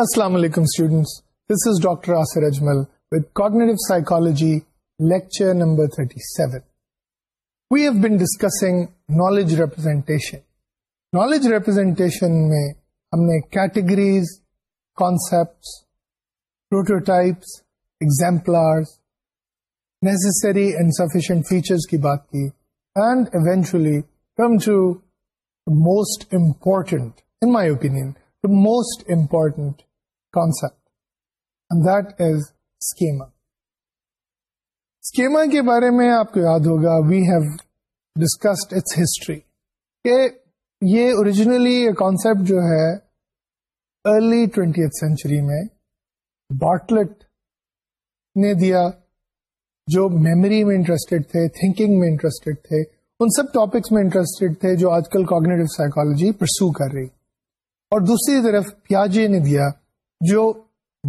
السلام علیکم students this is doctor Asir Ajmal with been discussing knowledge representation knowledge representation میں ہم نے categories concepts prototypes necessary and exemplar sufficient features کی بات کی and eventually come to most important in my اوپینٹنٹ that is schema schema کے بارے میں آپ کو یاد ہوگا we have discussed its history کہ یہ اوریجنلی کانسیپٹ جو ہے ارلی ٹوینٹی سینچری میں باٹلٹ نے دیا جو میموری میں انٹرسٹڈ تھے تھنکنگ میں انٹرسٹڈ تھے ان سب ٹاپکس میں انٹرسٹڈ تھے جو آج کل کوگنیٹو سائیکالوجی پرسو کر رہی اور دوسری طرف پیاجے نے دیا جو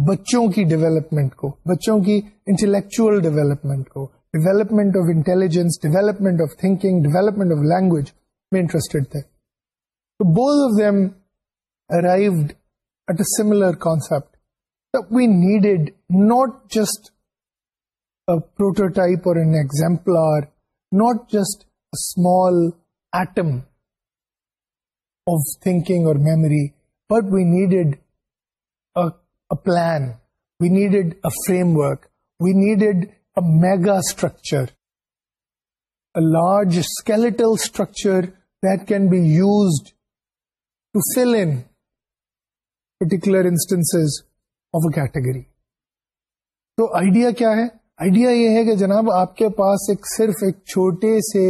بچوں کی ڈیولپمنٹ کو بچوں کی انٹلیکچوئل ڈیولپمنٹ کو development of intelligence development of thinking development of language میں انٹرسٹڈ تھے تو بوتھ بول ویم arrived at a similar concept we needed not just prototype اور not just small item of thinking اور memory but we needed plan we needed a framework we need a mega structure large skeletal structure then be used instance of a category تو idea کیا ہے idea یہ ہے کہ جناب آپ کے پاس ایک صرف ایک چھوٹے سے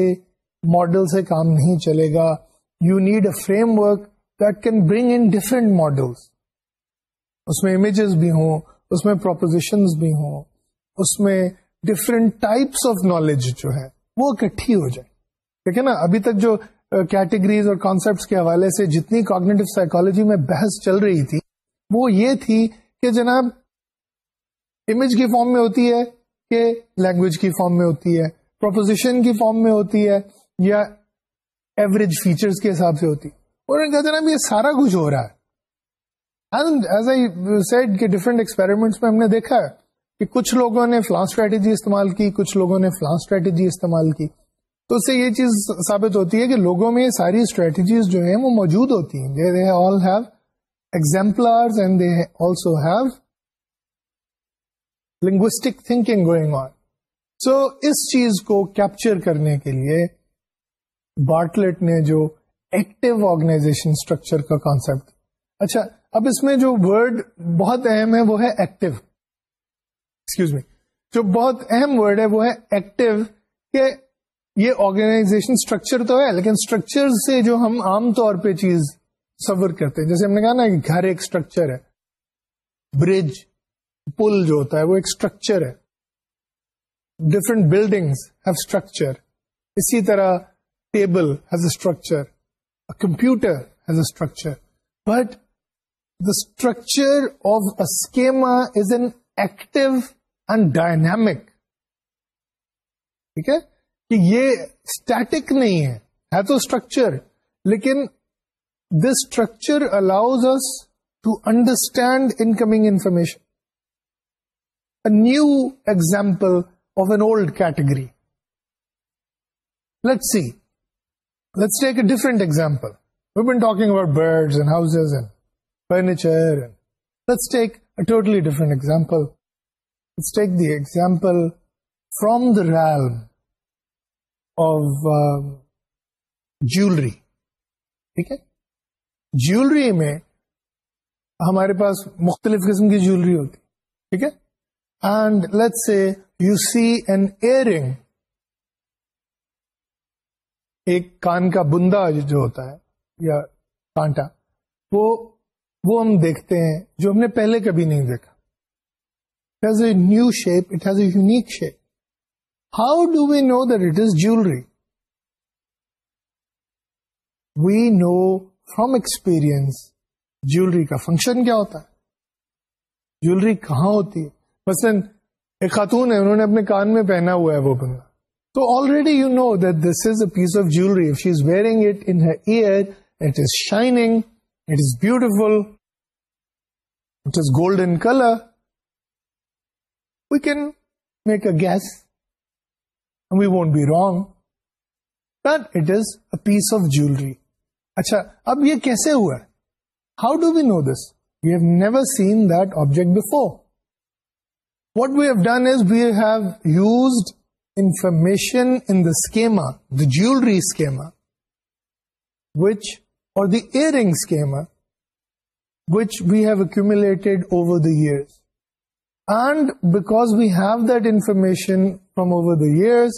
ماڈل سے کام نہیں چلے گا you need a framework دیک برنگ ان ڈفرنٹ ماڈلس اس میں امیجز بھی ہوں اس میں پروپوزیشن بھی ہوں اس میں ڈفرینٹ ٹائپس آف نالج جو ہے وہ اکٹھی ہو جائے ٹھیک ہے نا ابھی تک جو کیٹیگریز اور کانسیپٹس کے حوالے سے جتنی کاگنیٹو سائیکالوجی میں بحث چل رہی تھی وہ یہ تھی کہ جناب امیج کی فارم میں ہوتی ہے کہ لینگویج کی فارم میں ہوتی ہے پروپوزیشن کی فارم میں ہوتی ہے یا ایوریج فیچرز کے حساب سے ہوتی ہے اور جناب یہ سارا کچھ ہو رہا ہے ڈفرنٹ ایکسپیریمنٹس میں ہم نے دیکھا کہ کچھ لوگوں نے فلان اسٹریٹجی استعمال کی کچھ لوگوں نے فلان اسٹریٹجی استعمال کی تو اس سے یہ چیز ثابت ہوتی ہے کہ لوگوں میں ساری اسٹریٹجیز جو ہیں وہ موجود ہوتی ہیں they they all have have exemplars and also linguistic thinking going on so اس چیز کو کیپچر کرنے کے لیے بارٹلٹ نے جو ایکٹیو آرگنائزیشن اسٹرکچر کا کانسیپٹ اچھا اب اس میں جو ورڈ بہت اہم ہے وہ ہے ایکٹیو ایکسکیوز میں جو بہت اہم ورڈ ہے وہ ہے ایکٹیو کہ یہ آرگنائزیشن اسٹرکچر تو ہے لیکن اسٹرکچر سے جو ہم عام طور پہ چیز سور کرتے ہیں جیسے ہم نے کہا نا کہ گھر ایک اسٹرکچر ہے برج پل جو ہوتا ہے وہ ایک اسٹرکچر ہے ڈفرینٹ بلڈنگس ہیو اسٹرکچر اسی طرح table has a structure computer has a structure but structure of schema is active and dynamic ٹھیک ہے یہ اسٹک نہیں ہے تو اسٹرکچر لیکن this structure allows us to understand incoming information a new example of an old category see let's take a different example we've been talking about birds and houses and furniture totally different example the example from the um, ٹھیک ہے Jewelry میں ہمارے پاس مختلف قسم کی jewellery ہوتی ٹھیک ہے and let say you see an ear ایک کان کا بندا جو ہوتا ہے یا کانٹا وہ وہ ہم دیکھتے ہیں جو ہم نے پہلے کبھی نہیں دیکھا a new shape it has a unique shape how do we know is jewellery we know from experience jewellery کا فنکشن کیا ہوتا ہے جیولری کہاں ہوتی ہے مثلاً ایک خاتون ہے انہوں نے اپنے کان میں پہنا ہوا ہے وہ بنا تو already you know that this is a piece of jewellery she is wearing it in ear it is shining beautiful it is golden colour we can make a guess we won't be wrong the piece of jewellery اچھا اب یہ کیسے ہوا how do we know this you have never seen that object before what we have done is we have used information in the schema the jewellery schema which or the earring schema which we have accumulated over the years. And because we have that information from over the years,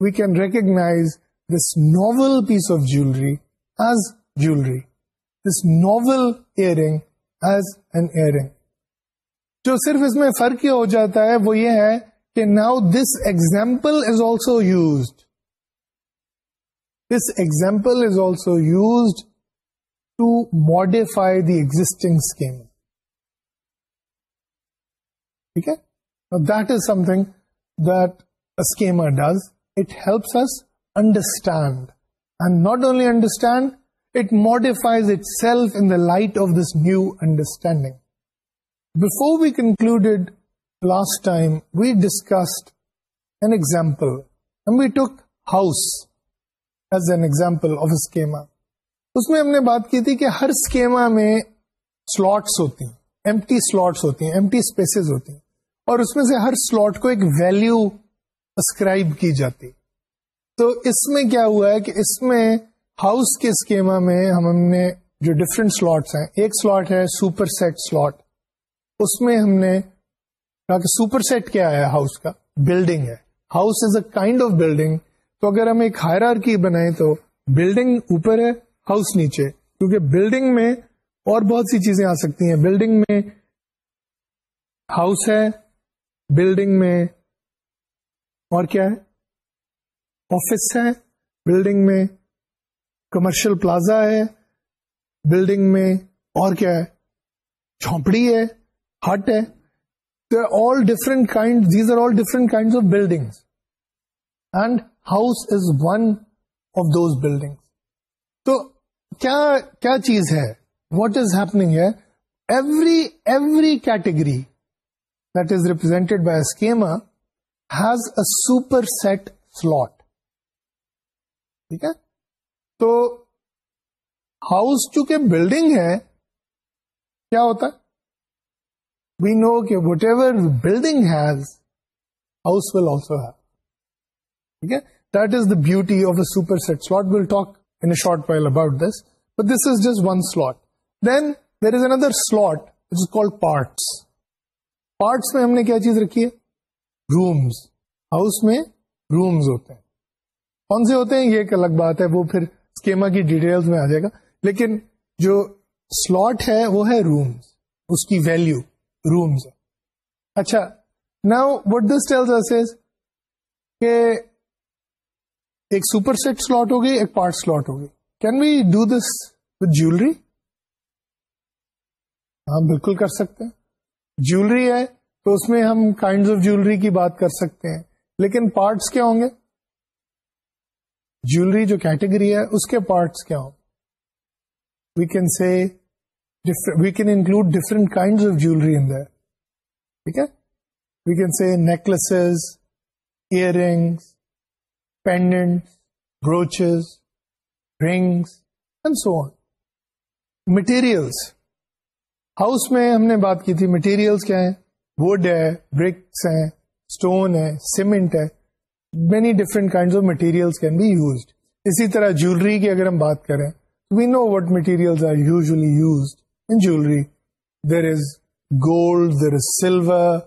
we can recognize this novel piece of jewelry as jewelry. This novel earring as an earring. جو صرف اس میں فرق یہ ہو جاتا ہے وہ یہ ہے کہ now this example is also used this example is also used light of this new understanding before we concluded last time we discussed an example house as an example of داما اس میں ہم نے بات کی تھی کہ ہر اسکیما میں سلوٹس ہوتی ہیں ایمٹی سلوٹس ہوتی ہیں ایمٹی اسپیسیز ہوتی ہیں اور اس میں سے ہر سلوٹ کو ایک اسکرائب کی جاتی تو اس میں کیا ہوا ہے کہ اس میں ہاؤس کے اسکیما میں ہم نے جو ڈفرینٹ سلاٹس ہیں ایک سلاٹ ہے سپر سیٹ سلاٹ اس میں ہم نے کہا کہ سپر سیٹ کیا ہے ہاؤس کا بلڈنگ ہے house is a kind of building تو اگر ہم ایک ہائر کی بنائیں تو بلڈنگ اوپر ہے ہاؤس نیچے کیونکہ بلڈنگ میں اور بہت سی چیزیں آ سکتی ہیں بلڈنگ میں ہاؤس ہے بلڈنگ میں اور کیا ہے آفس ہے بلڈنگ میں کمرشل پلازا ہے بلڈنگ میں اور کیا ہے جھونپڑی ہے ہٹ ہے تو all different kind these are all different kind of building and house is one of those building تو کیا کیا چیز ہے واٹ از ہیپنگ ہے every every category that is represented by schema has a superset slot ٹھیک ہے تو house چونکہ بلڈنگ ہے کیا ہوتا ہے وی نو کہ whatever building has house will also have ٹھیک ہے that is the beauty of a superset slot will talk in a short while about this. this But is is is just one slot. slot Then there another which called parts. Parts چیز رکھی ہے دس دس میں جس ہوتے ہیں کون سے ہوتے ہیں یہ ایک الگ بات ہے وہ پھر اسکیما کی ڈیٹیلس میں آ جائے گا لیکن جو سلوٹ ہے وہ ہے رومس اس کی ویلو روم اچھا ناؤ وٹ دس ٹیلز کہ ایک سپر سیٹ سلوٹ ہوگی ایک پارٹ سلوٹ ہوگی can we do this with jewellery ہم بالکل کر سکتے ہیں جیولری ہے تو اس میں ہم کائنڈ آف جیولری کی بات کر سکتے ہیں لیکن پارٹس کیا ہوں گے جیولری جو کیٹیگری ہے اس کے پارٹس کیا ہوں we can say include different kind of jewellery in ٹھیک ہے we can necklaces ear rings pendant brooches rings and so materials house میں ہم نے بات کی تھی مٹیریلس کیا ہیں ووڈ ہے برکس ہیں اسٹون ہے سیمنٹ ہے many different kind of materials can be used اسی طرح جیولری کی اگر ہم بات کریں we know what material are usually used in jewellery there is gold there is silver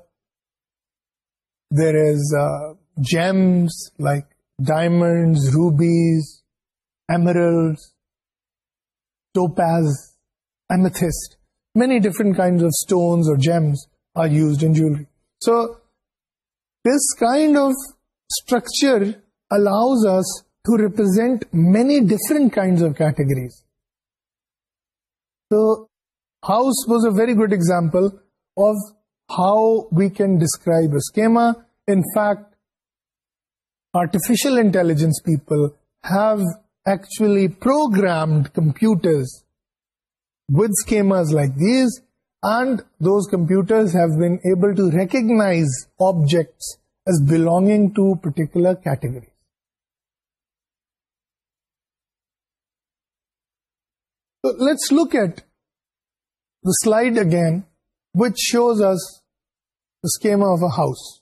there is gems like diamonds, rubies, emeralds, topaz, amethyst. Many different kinds of stones or gems are used in jewelry. So this kind of structure allows us to represent many different kinds of categories. So house was a very good example of how we can describe a schema. In fact, artificial intelligence people have actually programmed computers with schemas like these, and those computers have been able to recognize objects as belonging to particular categories. So let's look at the slide again, which shows us the schema of a house.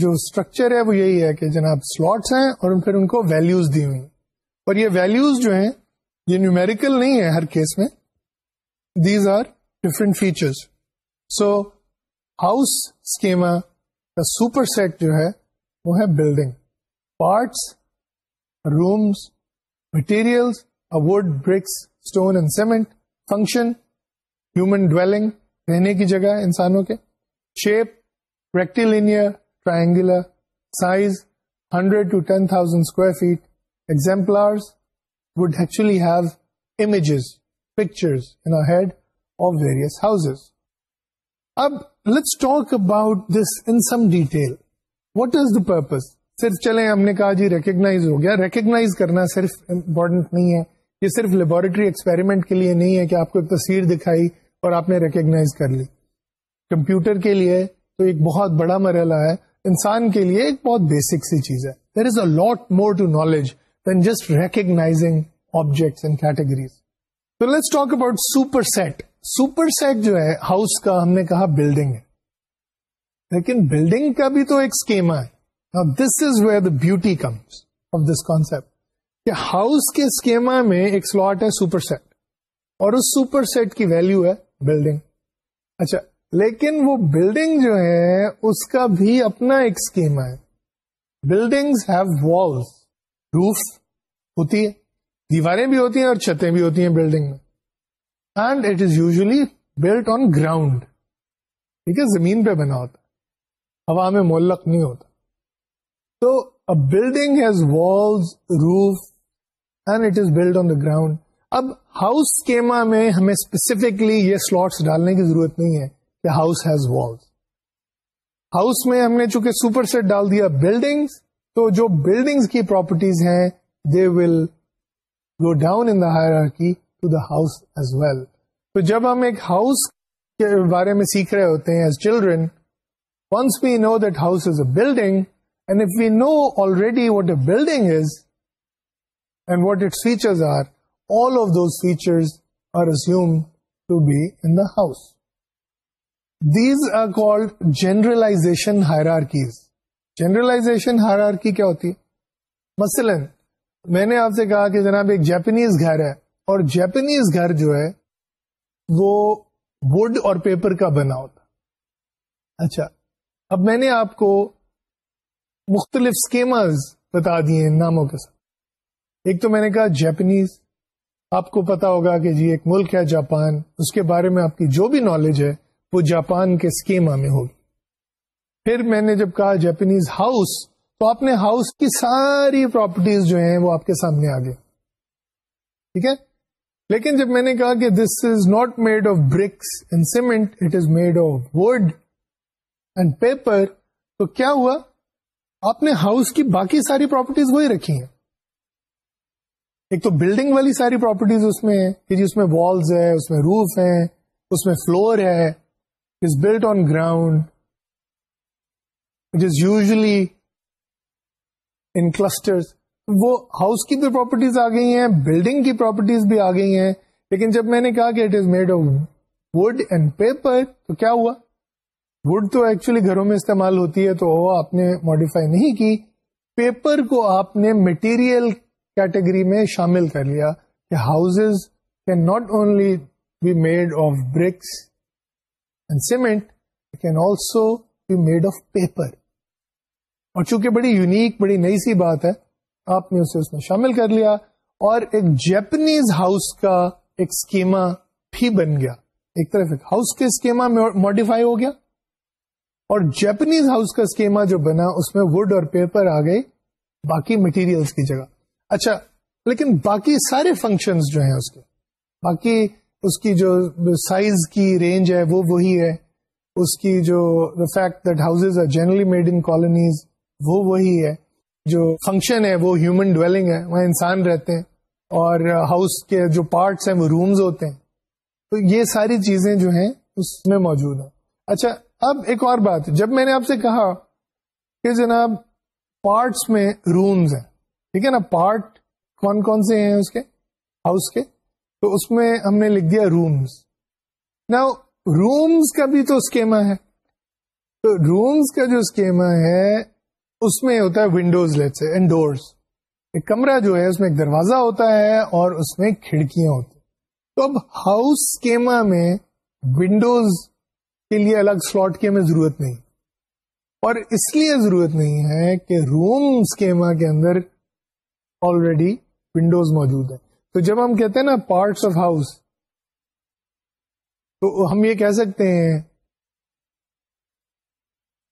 جو structure ہے وہ یہی ہے کہ جناب slots ہیں اور پھر ان کو ویلوز دی ہوئی اور یہ ویلوز جو ہیں یہ نیومیریکل نہیں ہے ہر کیس میں these are different features so house schema کا سپر سیٹ جو ہے وہ ہے building parts rooms materials wood bricks stone and cement function human dwelling رہنے کی جگہ انسانوں کے shape rectilinear triangular size 100 to 10,000 square feet exemplars would actually have images, pictures in our head of various houses. Now, let's talk about this in some detail. What is the purpose? صرف چلیں ہم نے کہا جی recognise ہو گیا recognise کرنا صرف important نہیں ہے یہ صرف لیبوریٹری ایکسپیریمنٹ کے لیے نہیں ہے کہ آپ کو ایک تصویر دکھائی اور آپ نے ریکگنائز کر لی کمپیوٹر کے لیے تو ایک بہت بڑا مرحلہ ہے انسان کے لیے ایک بہت بیسک سی چیز ہے there is a lot more to knowledge than just objects and categories تو let's talk about super super set set جو ہے ہاؤس کا ہم نے کہا بلڈنگ ہے لیکن بلڈنگ کا بھی تو ایک اسکیما ہے this is where the beauty comes of this concept کہ ہاؤس کے اسکیما میں ایک سلوٹ ہے سپر سیٹ اور اس سپر سیٹ کی ویلو ہے بلڈنگ اچھا لیکن وہ بلڈنگ جو ہے اس کا بھی اپنا ایک اسکیم ہے بلڈنگز ہیو والس روف ہوتی ہے دیواریں بھی ہوتی ہیں اور چھتیں بھی ہوتی ہیں بلڈنگ میں and it is usually build on ground ٹھیک ہے زمین پہ بنا ہوتا ہوا میں ملک نہیں ہوتا تو building has walls roof and it is build on the ground اب ہاؤس کیما میں ہمیں اسپیسیفکلی یہ سلوٹس ڈالنے کی ضرورت نہیں ہے ہاؤس ہیز ہاؤس میں ہم نے چونکہ سپر سیٹ ڈال دیا بلڈنگ تو جو بلڈنگس کی پراپرٹیز ہیں they will go down in the the to house as well تو جب ہم ایک ہاؤس کے بارے میں سیکھ رہے ہوتے ہیں as children once we know that house is a building and if we know already what a building is and what its features are all of those features are assume to be in the house these are called generalisation hierarchies generalisation hierarchy کیا ہوتی ہے مثلا میں نے آپ سے کہا کہ جناب ایک جاپنیز گھر ہے اور جیپنیز گھر جو ہے وہ وڈ اور پیپر کا بنا ہوتا اچھا اب میں نے آپ کو مختلف اسکیمز بتا دیے ان ناموں کے ساتھ ایک تو میں نے کہا جیپنیز آپ کو پتا ہوگا کہ جی ایک ملک ہے جاپان اس کے بارے میں آپ کی جو بھی نالج ہے وہ جاپان کے اسکیما میں ہوگی پھر میں نے جب کہا جاپنیز ہاؤس تو آپ نے ہاؤس کی ساری پراپرٹیز جو ہیں وہ آپ کے سامنے آ ٹھیک ہے لیکن جب میں نے کہا کہ this is not made of bricks and cement it is made of wood and paper تو کیا ہوا آپ نے ہاؤس کی باقی ساری پراپرٹیز وہی رکھی ہیں ایک تو بلڈنگ والی ساری پراپرٹیز اس میں ہے کہ جی اس میں والز ہے اس میں روف ہیں اس میں فلور ہے is built on ground which is usually in clusters وہ ہاؤس کی تو پراپرٹیز آ گئی ہیں بلڈنگ کی پراپرٹیز بھی آ گئی ہیں لیکن جب میں نے کہا کہ it is made of wood and paper تو کیا ہوا وڈ تو ایکچولی گھروں میں استعمال ہوتی ہے تو وہ آپ نے ماڈیفائی نہیں کی پیپر کو آپ نے مٹیریل کیٹیگری میں شامل کر لیا کہ houses can not only be made of bricks And cement can also be made of paper. اور چونکہ بڑی یونیک بڑی نئی سی بات ہے آپ نے اسے اس میں شامل کر لیا اور ایک جیپنیز ہاؤس کا ایک اسکیما بھی بن گیا ایک طرف ایک ہاؤس کے اسکیما ماڈیفائی ہو گیا اور جیپنیز ہاؤس کا اسکیما جو بنا اس میں وڈ اور پیپر آ گئے باقی مٹیریلس کی جگہ اچھا لیکن باقی سارے فنکشنز جو ہیں اس کے باقی اس کی جو سائز کی رینج ہے وہ وہی ہے اس کی جو the fact that houses are generally made in colonies وہ وہی ہے جو فنکشن ہے وہ ہیومن ڈویلنگ ہے وہاں انسان رہتے ہیں اور ہاؤس کے جو پارٹس ہیں وہ رومز ہوتے ہیں تو یہ ساری چیزیں جو ہیں اس میں موجود ہیں اچھا اب ایک اور بات جب میں نے آپ سے کہا کہ جناب پارٹس میں رومز ہیں ٹھیک ہے نا پارٹ کون کون سے ہیں اس کے ہاؤس کے تو اس میں ہم نے لکھ دیا رومس نا رومس کا بھی تو اسکیما ہے تو رومز کا جو اسکیما ہے اس میں ہوتا ہے ونڈوز لیٹس انڈورس ایک کمرہ جو ہے اس میں ایک دروازہ ہوتا ہے اور اس میں کھڑکیاں ہوتی تو اب ہاؤس اسکیما میں ونڈوز کے لیے الگ سلاٹ کی ہمیں ضرورت نہیں اور اس لیے ضرورت نہیں ہے کہ روم اسکیما کے اندر آلریڈی ونڈوز موجود ہے تو جب ہم کہتے ہیں نا پارٹس آف ہاؤس تو ہم یہ کہہ سکتے ہیں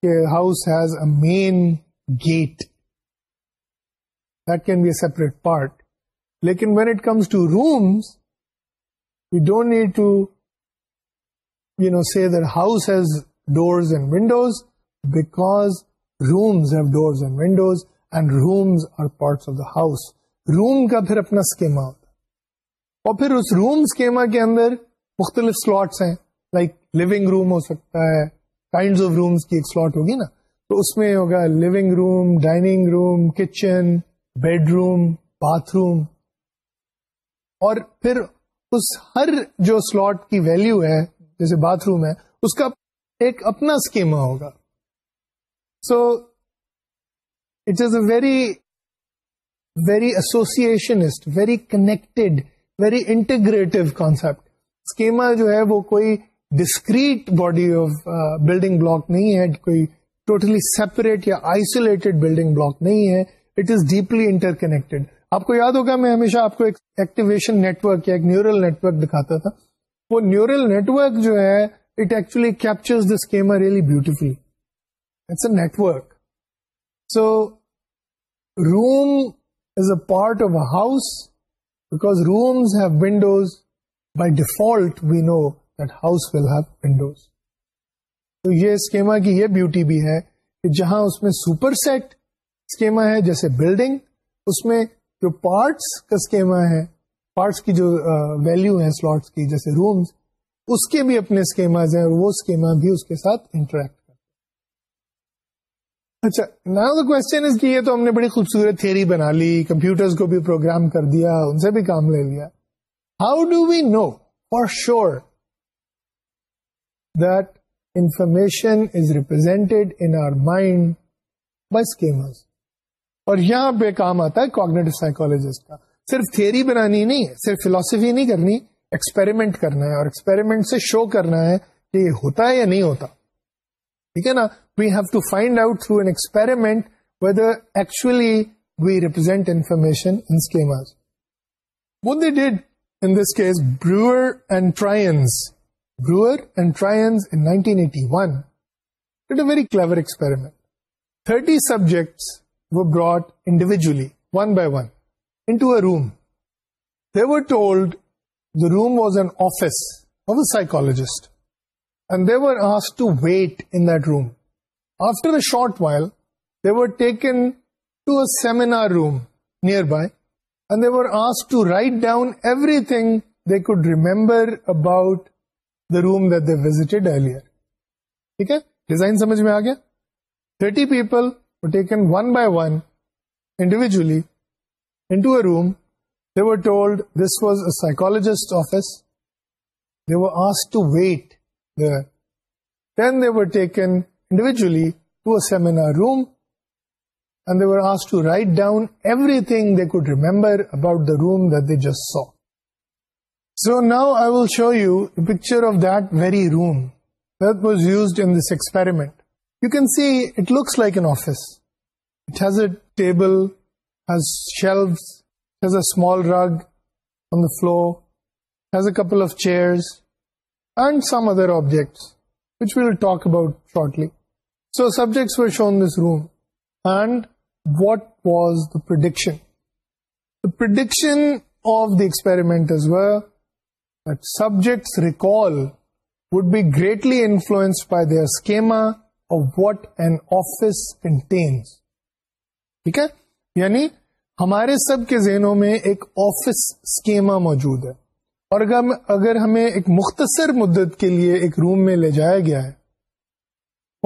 کہ house has a main gate that can be a separate part لیکن when it comes to rooms you don't need to you know see the house has doors and windows because rooms have doors and windows and rooms are parts of the house room کا پھر اپنا schema اور پھر اس روم schema کے اندر مختلف slots ہیں like لونگ روم ہو سکتا ہے کائنڈ آف رومس کی ایک سلاٹ ہوگی نا تو اس میں ہوگا living room dining room kitchen bedroom bathroom اور پھر اس ہر جو سلاٹ کی ویلو ہے جیسے باتھ روم ہے اس کا ایک اپنا اسکیما ہوگا so it is a very very associationist very connected very integrative concept schema جو ہے وہ کوئی discrete body of building block نہیں ہے کوئی ٹوٹلی سیپریٹ یا آئسولیٹڈ بلڈنگ بلاک نہیں ہے it is deeply interconnected آپ کو یاد ہوگا میں ہمیشہ آپ کو ایک ایکٹیویشن نیٹورک یا ایک نیورل نیٹورک دکھاتا تھا وہ نیورل نیٹورک جو ہے it actually captures the schema really beautiful it's a network so room is a part of a house because rooms by by default we know that house will windows تو یہ schema کی یہ beauty بھی ہے کہ جہاں اس میں سپر سیٹ اسکیما ہے جیسے بلڈنگ اس میں جو پارٹس کا اسکیما ہے پارٹس کی جو ویلو ہے سلوٹس کی جیسے رومس اس کے بھی اپنے اسکیماز ہیں اور وہ اسکیما بھی اس کے ساتھ انٹریکٹ اچھا نا کہ یہ تو ہم نے بڑی خوبصورت تھیوری بنا لی کمپیوٹر کو بھی پروگرام کر دیا ان سے بھی کام لے لیا how do we know for sure that information is represented in our mind schemas اور یہاں پہ کام آتا ہے کوگنیٹو سائیکولوجسٹ کا صرف تھیئری بنانی نہیں ہے صرف فلاسفی نہیں کرنی ایکسپیریمنٹ کرنا ہے اور ایکسپیریمنٹ سے شو کرنا ہے کہ یہ ہوتا ہے یا نہیں ہوتا ٹھیک ہے نا we have to find out through an experiment actually we represent information in experiment thirty subjects one by one by one in room were told the room was an office of a psychologist. Short while to a seminar room near were as to write down everything they the room they ہے design سمجھ میں آ گیا thirty people one by one a room were told this was a they were as to wait seminar room to write down about the room so so now I will show you picture of the room was used in this experiment you can see this like a small rug on the floor has a couple of chairs and some other objects which will talk about shortly so subject was room and what was the experiment subjects recall would be greatly influence by their what and office intense ٹھیک ہے یعنی ہمارے سب کے ذہنوں میں ایک office schema موجود ہے اور اگر ہمیں ایک مختصر مدت کے لیے ایک روم میں لے جایا گیا ہے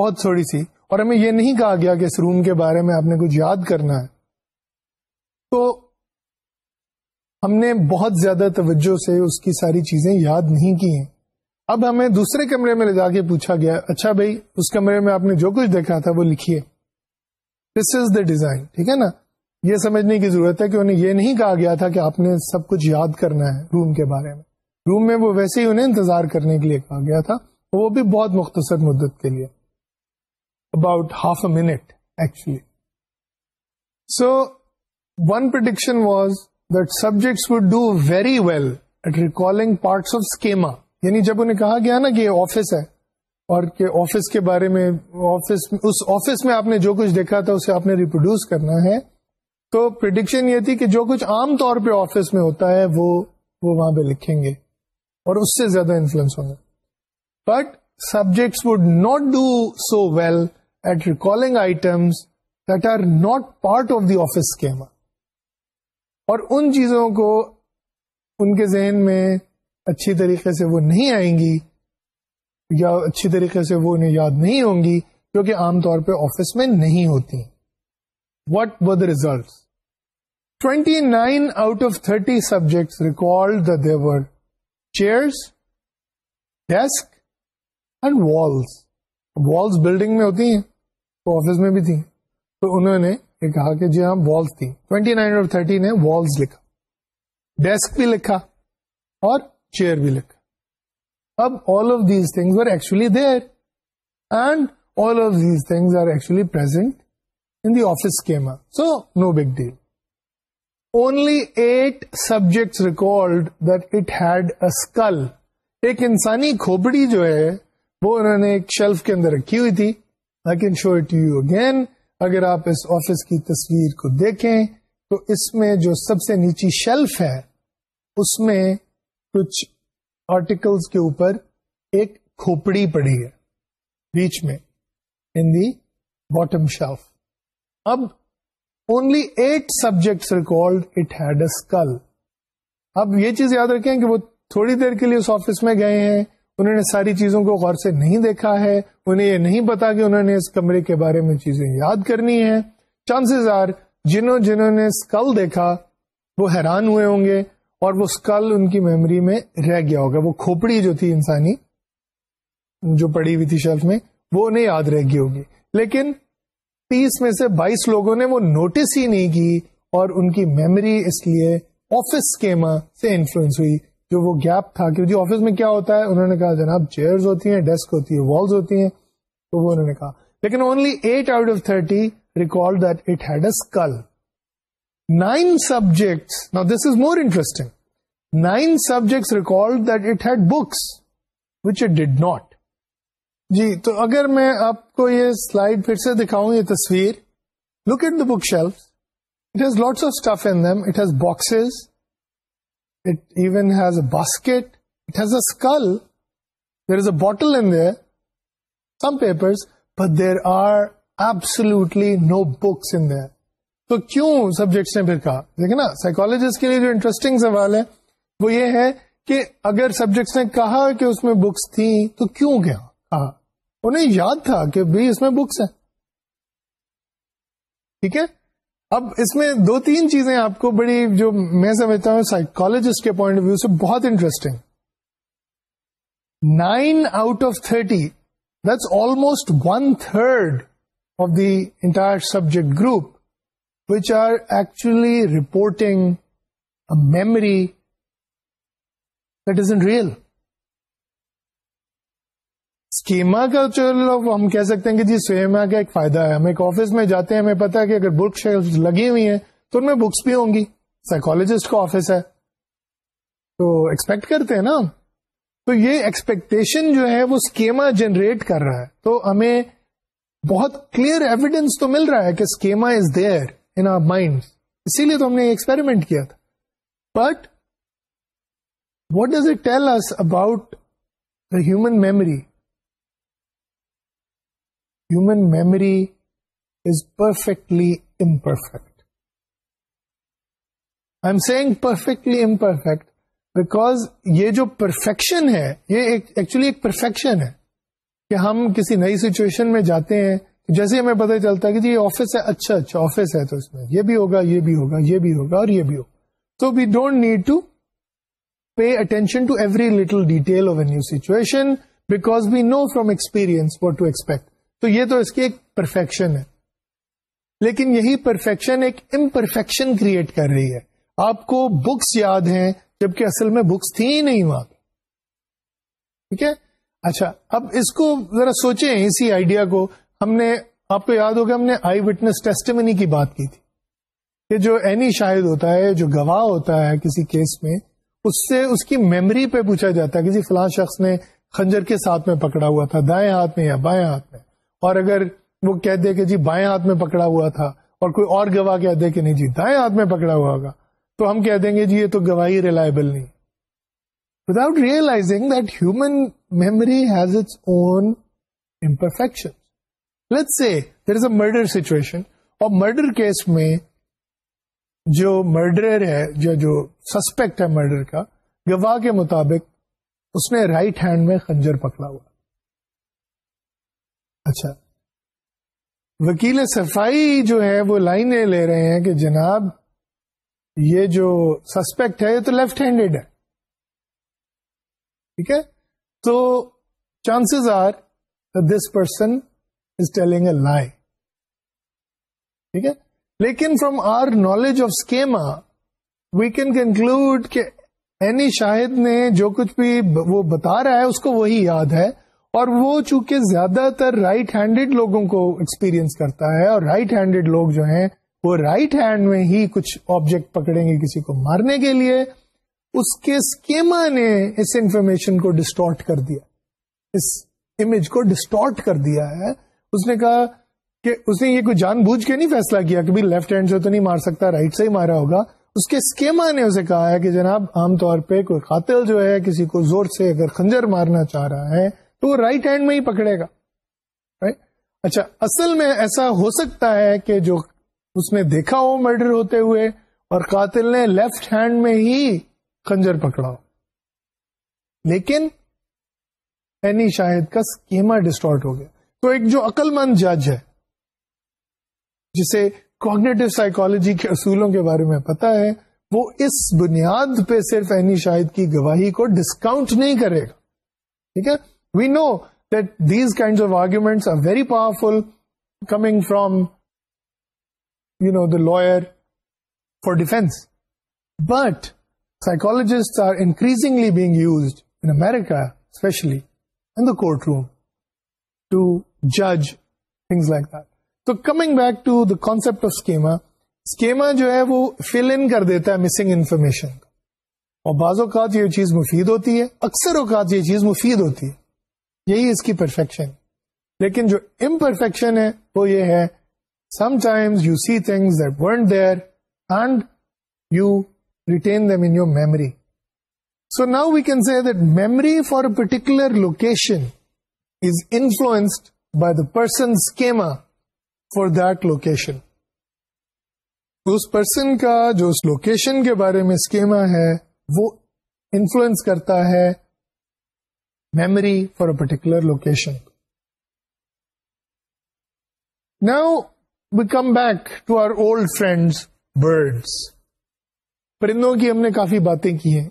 بہت تھوڑی سی اور ہمیں یہ نہیں کہا گیا کہ اس روم کے بارے میں آپ نے کچھ یاد کرنا ہے تو ہم نے بہت زیادہ توجہ سے اس کی ساری چیزیں یاد نہیں کی ہیں اب ہمیں دوسرے کمرے میں لے جا کے پوچھا گیا اچھا بھائی اس کمرے میں آپ نے جو کچھ دیکھا تھا وہ لکھیے دس از دا ڈیزائن ٹھیک ہے نا یہ سمجھنے کی ضرورت ہے کہ انہیں یہ نہیں کہا گیا تھا کہ آپ نے سب کچھ یاد کرنا ہے روم کے بارے میں روم میں وہ ویسے ہی انہیں انتظار کرنے کے لیے کہا گیا تھا وہ بھی بہت مختصر مدت کے لیے about half a minute actually so one prediction was that subjects would do very well at recalling parts of schema یعنی جب انہیں کہا گیا نا کہ یہ آفس ہے اور کہ آفس کے بارے میں آفس اس آفس میں آپ نے جو کچھ دیکھا تھا اسے آپ نے ریپروڈیوس کرنا ہے تو پرڈکشن یہ تھی کہ جو کچھ عام طور پہ آفس میں ہوتا ہے وہ وہ وہاں پہ لکھیں گے اور اس سے زیادہ انفلوئنس ہوں گے but subjects would not do so well at recalling items that are not part of the office کیمر اور ان چیزوں کو ان کے ذہن میں اچھی طریقے سے وہ نہیں آئیں گی یا اچھی طریقے سے وہ انہیں یاد نہیں ہوں گی جو کہ عام طور پہ آفس میں نہیں ہوتی وٹ ب result recalled that there were chairs, desk and walls. Walls building میں ہوتی ہیں آفس میں بھی تھی تو انہوں نے یہ کہا کہ جی ہاں والس تھی 29 نائن اور تھرٹی نے والس لکھا ڈیسک بھی لکھا اور چیئر بھی لکھا اب all of these things there and all of these things are actually present in the office schema. So, no big deal. Only eight subjects recalled that it had a skull. ایک انسانی کھوپڑی جو ہے وہ انہوں نے ایک شیلف کے اندر رکھی ہوئی تھی I can show it you again اگر آپ اس آفس کی تصویر کو دیکھیں تو اس میں جو سب سے نیچی شیلف ہے اس میں کچھ آرٹیکلس کے اوپر ایک کھوپڑی پڑی ہے بیچ میں ان دی باٹم شیلف اب only eight subjects record it had اب یہ چیز یاد رکھیں کہ وہ تھوڑی دیر کے لیے اس آفس میں گئے ہیں انہوں نے ساری چیزوں کو غور سے نہیں دیکھا ہے انہیں یہ نہیں پتا کہ انہوں نے اس کمرے کے بارے میں چیزیں یاد کرنی ہے چانسز آر جنہوں جنہوں نے اسکل دیکھا وہ حیران ہوئے ہوں گے اور وہ اسکل ان کی میموری میں رہ گیا ہوگا وہ کھوپڑی جو تھی انسانی جو پڑی ہوئی تھی شیلف میں وہ انہیں یاد رہ گئی ہوگی لیکن تیس میں سے بائیس لوگوں نے وہ نوٹس ہی نہیں کی اور ان کی میموری اس لیے آفس سے انفلوئنس ہوئی جو وہ گیپ تھا کہ جی آفس میں کیا ہوتا ہے انہوں نے کہا جناب چیئرز ہوتی ہیں ڈیسک ہوتی ہے والز ہوتی ہیں تو وہ انہوں نے کہا لیکن only eight out of thirty recall that it had a skull nine subjects نا this is more interesting nine subjects record that it had books which it not جی تو اگر میں آپ کو یہ سلائیڈ پھر سے دکھاؤں یہ تصویر look in the bookshelf it has lots of in an it has boxes it even has a basket it has a skull there is a bottle some papers but there are absolutely no books in there تو کیوں سبجیکٹس نے پھر کہا نا psychologist کے لیے جو انٹرسٹنگ سوال ہے وہ یہ ہے کہ اگر سبجیکٹس نے کہا کہ اس میں بکس تھیں تو کیوں کیا کہا انہیں یاد تھا کہ بھی اس میں بکس ہیں ٹھیک ہے اب اس میں دو تین چیزیں آپ کو بڑی جو میں سمجھتا ہوں سائیکولوجسٹ کے پوائنٹ آف ویو سے بہت interesting nine out of thirty this almost one third of the entire subject group which are actually reporting that is in real schema کا چلو ہم کہہ سکتے ہیں کہ جی سیما کا ایک فائدہ ہے ہم ایک آفس میں جاتے ہیں ہمیں پتا ہے کہ اگر بک شیلف لگی ہوئی ہیں تو ان میں بکس بھی ہوں گی سائیکولوجسٹ کا آفس ہے تو ایکسپیکٹ کرتے ہیں نا تو یہ ایکسپیکٹیشن جو ہے وہ اسکیما جنریٹ کر رہا ہے تو ہمیں بہت کلیئر ایویڈینس تو مل رہا ہے کہ schema is there our mind اسی لیے تو ہم نے ایکسپیریمنٹ کیا تھا but what does it tell us about the human memory human memory is perfectly imperfect I am seeing perfectly imperfect because یہ جو پرفیکشن ہے یہ ایکچولی ایک پرفیکشن ہے کہ ہم کسی نئی سچویشن میں جاتے ہیں جیسے ہمیں پتا چلتا ہے کہ جی آفس ہے اچھا اچھا آفس ہے تو اس میں یہ بھی ہوگا یہ بھی ہوگا یہ بھی ہوگا اور یہ بھی ہوگا تو we don't need to pay attention to every little detail of a new situation because we know from experience what to expect تو یہ تو اس کی ایک پرفیکشن ہے لیکن یہی پرفیکشن ایک امپرفیکشن کریٹ کر رہی ہے آپ کو بکس یاد ہیں جبکہ اصل میں بکس تھی نہیں وہاں ٹھیک ہے اچھا اب اس کو ذرا سوچیں اسی آئیڈیا کو ہم نے آپ کو یاد ہوگا ہم نے آئی وٹنس ٹیسٹمنی کی بات کی تھی کہ جو اینی شاہد ہوتا ہے جو گواہ ہوتا ہے کسی کیس میں اس سے اس کی میمری پہ پوچھا جاتا ہے کسی فلاں شخص نے خنجر کے ساتھ میں پکڑا ہوا تھا دائیں ہاتھ میں یا بائیں ہاتھ میں اور اگر وہ کہہ دے کہ جی بائیں ہاتھ میں پکڑا ہوا تھا اور کوئی اور گواہ کہہ دے کہ نہیں جی دائیں ہاتھ میں پکڑا ہوا ہوگا تو ہم کہہ دیں گے جی یہ تو گواہی ریلائبل نہیں without realising that human memory has its own imperfection let there is a murder situation اور مرڈر کیس میں جو مرڈر ہے جو جو سسپیکٹ ہے مرڈر کا گواہ کے مطابق اس نے رائٹ ہینڈ میں خنجر پکڑا ہوا اچھا وکیل صفائی جو ہے وہ لائنیں لے رہے ہیں کہ جناب یہ جو سسپیکٹ ہے یہ تو لیفٹ ہینڈیڈ ہے ٹھیک ہے تو chances are this person is telling a lie ٹھیک ہے لیکن from our knowledge of schema we can conclude کہ اینی شاہد نے جو کچھ بھی وہ بتا رہا ہے اس کو وہی یاد ہے اور وہ چونکہ زیادہ تر رائٹ ہینڈیڈ لوگوں کو ایکسپیرئنس کرتا ہے اور رائٹ ہینڈیڈ لوگ جو ہیں وہ رائٹ ہینڈ میں ہی کچھ آبجیکٹ پکڑیں گے کسی کو مارنے کے لیے اس کے اسکیما نے اس انفارمیشن کو ڈسٹارٹ کر دیا اس امیج کو ڈسٹارٹ کر دیا ہے اس نے کہا کہ اس نے یہ کوئی جان بوجھ کے نہیں فیصلہ کیا کہ لیفٹ ہینڈ سے تو نہیں مار سکتا رائٹ سے ہی مارا ہوگا اس کے اسکیما نے اسے کہا ہے کہ جناب عام طور پہ کوئی قاتل جو ہے کسی کو زور سے اگر خنجر مارنا چاہ رہا ہے وہ رائٹ ہینڈ میں ہی پکڑے گا right? اچھا اصل میں ایسا ہو سکتا ہے کہ جو اس نے دیکھا ہو مرڈر ہوتے ہوئے اور قاتل نے لیفٹ ہینڈ میں ہی کنجر پکڑا ہو لیکن اینی شاہد کا اسکیما ڈسٹارٹ ہو گیا تو ایک جو عقل مند جج ہے جسے کوگنیٹو سائیکالوجی کے اصولوں کے بارے میں پتا ہے وہ اس بنیاد پہ صرف اینی شاہد کی گواہی کو ڈسکاؤنٹ نہیں کرے گا ٹھیک ہے no that these kind of are are very coming from coming know you know the defense for defence but increasingly are increasingly being america especially especially courtroom to جج things لائک دیٹ تو coming back to the concept of schema schema جو ہے وہ fill in کر دیتا ہے missing information اور بعض اوقات یہ چیز مفید ہوتی ہے اکثر اوقات یہ چیز مفید ہوتی ہے یہی اس کی پرفیکشن لیکن جو امپرفیکشن ہے وہ یہ ہے sometimes you see things memory so now we can see that memory for a particular location is influenced by the person schema for that location us person کا جو اس لوکیشن کے بارے میں اسکیما ہے وہ انفلوئنس کرتا ہے memory for a particular location. Now we come back to our old friends birds. پرندوں کی ہم نے کافی باتیں کی ہیں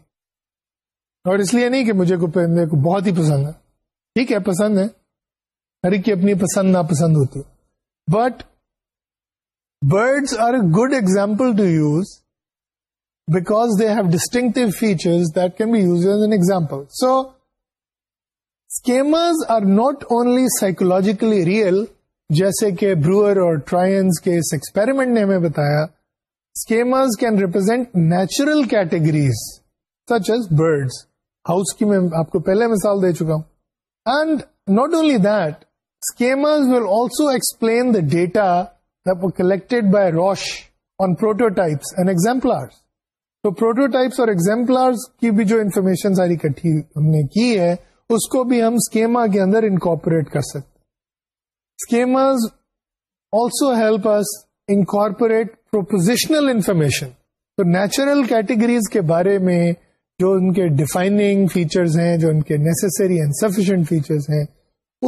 اور اس لیے نہیں کہ مجھے کو پرندے کو بہت ہی پسند ہے ٹھیک ہے پسند ہے ہر ایک کی اپنی پسند ناپسند ہوتی but birds are a good example to use because they have distinct feature that can be use as an example so are not only psychologically real جیسے کہ بروئر اور ٹرائنس کے اس ایکسپیریمنٹ نے ہمیں بتایا schemas can represent natural categories such as birds house کی میں آپ کو پہلے مثال دے چکا ہوں and not only that schema will also explain the data collected by Rosch on prototypes and ایگزامپلرس تو پروٹوٹائپس اور اگزامپلر کی بھی جو انفارمیشن ساری کٹھی ہم نے کی ہے اس کو بھی ہم اسکیما کے اندر انکارپوریٹ کر سکتے schemas also help us incorporate propositional information تو نیچرل کیٹیگریز کے بارے میں جو ان کے ڈیفائننگ فیچرز ہیں جو ان کے نیسسری اینڈ سفیشینٹ فیچرز ہیں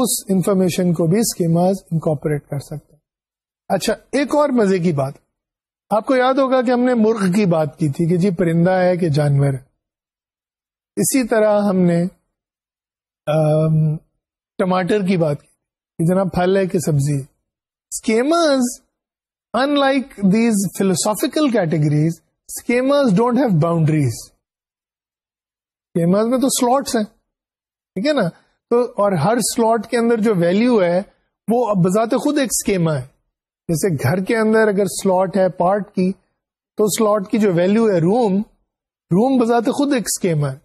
اس انفارمیشن کو بھی اسکیماز انکارپوریٹ کر سکتے ہیں اچھا ایک اور مزے کی بات آپ کو یاد ہوگا کہ ہم نے مرغ کی بات کی تھی کہ جی پرندہ ہے کہ جانور ہے اسی طرح ہم نے ٹماٹر کی بات کی جناب پھل ہے کہ سبزی schemas unlike these philosophical categories schemas don't have boundaries schemas میں تو سلاٹس ہیں ٹھیک ہے نا تو اور ہر سلاٹ کے اندر جو ویلو ہے وہ بذات خود ایک اسکیما ہے جیسے گھر کے اندر اگر سلاٹ ہے پارٹ کی تو سلاٹ کی جو ویلو ہے روم روم بذات خود ایک اسکیما ہے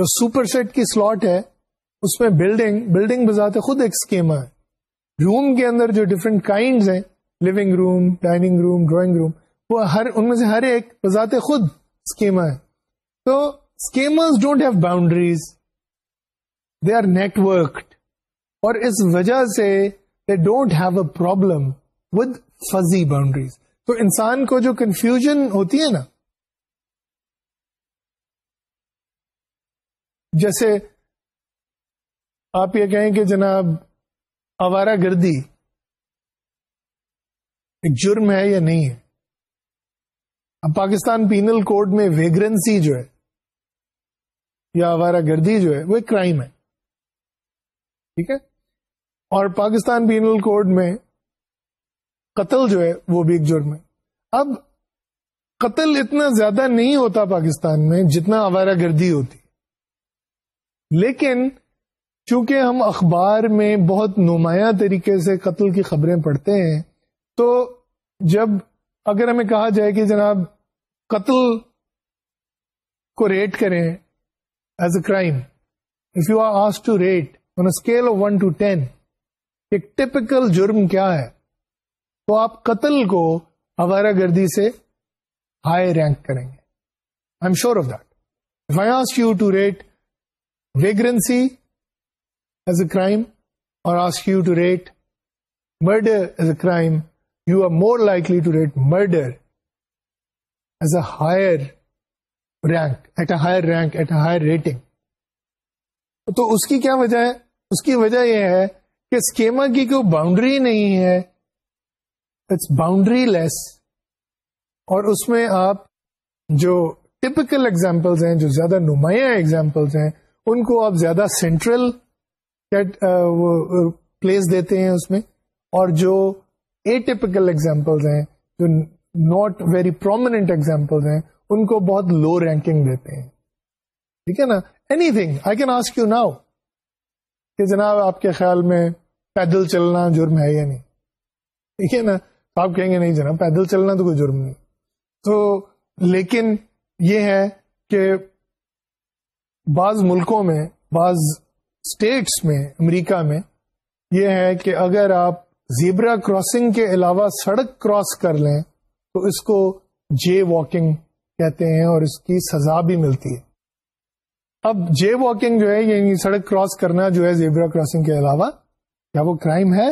جو سپر سیٹ کی سلاٹ ہے اس میں بلڈنگ بلڈنگ بذات خود ایک اسکیما ہے روم کے اندر جو ڈفرینٹ کائنڈ ہیں room dining room drawing room وہ ہر ان میں سے ہر ایک بذات خود اسکیما ہے تو don't have boundaries they are networked اور اس وجہ سے they don't have a problem with fuzzy boundaries تو انسان کو جو کنفیوژن ہوتی ہے نا جیسے آپ یہ کہیں کہ جناب آوارہ گردی ایک جرم ہے یا نہیں ہے اب پاکستان پینل کوڈ میں ویگرنسی جو ہے یا آوارہ گردی جو ہے وہ ایک کرائم ہے ٹھیک ہے اور پاکستان پینل کوڈ میں قتل جو ہے وہ بھی ایک جرم ہے اب قتل اتنا زیادہ نہیں ہوتا پاکستان میں جتنا آوارہ گردی ہوتی لیکن چونکہ ہم اخبار میں بہت نمایاں طریقے سے قتل کی خبریں پڑھتے ہیں تو جب اگر ہمیں کہا جائے کہ جناب قتل کو ریٹ کریں as a crime if you are as to rate on a scale of one to ten ایک ٹپکل جرم کیا ہے تو آپ قتل کو اوارہ گردی سے ہائی رینک کریں گے I am sure of that I ask you to rate vagrancy crime اور ask you to rate murder is a crime you are more like let murder as a higher rank at a higher rank at a higher rating تو اس کی کیا وجہ ہے اس کی وجہ یہ ہے کہ اسکیما کی کوئی باؤنڈری نہیں ہے اٹس باؤنڈری لیس اور اس میں آپ جو ٹپکل ایگزامپلز ہیں جو زیادہ نمایاں ایگزامپلز ہیں ان کو آپ زیادہ سینٹرل پلیس دیتے ہیں اس میں اور جو اے ٹیپیکل ایگزامپل ہیں جو ناٹ ویری پرومنٹ ایگزامپلز ہیں ان کو بہت لو رینکنگ دیتے ہیں ٹھیک ہے نا anything I can ask you now کہ جناب آپ کے خیال میں پیدل چلنا جرم ہے یا نہیں ٹھیک ہے نا تو آپ کہیں گے نہیں جناب پیدل چلنا تو کوئی جرم نہیں تو لیکن یہ ہے کہ بعض ملکوں میں بعض اسٹیٹس میں امریکہ میں یہ ہے کہ اگر آپ زیبرا کراسنگ کے علاوہ سڑک کراس کر لیں تو اس کو جے واکنگ کہتے ہیں اور اس کی سزا بھی ملتی ہے اب جے واکنگ جو ہے یعنی سڑک کراس کرنا جو ہے زیبرا کراسنگ کے علاوہ کیا وہ کرائم ہے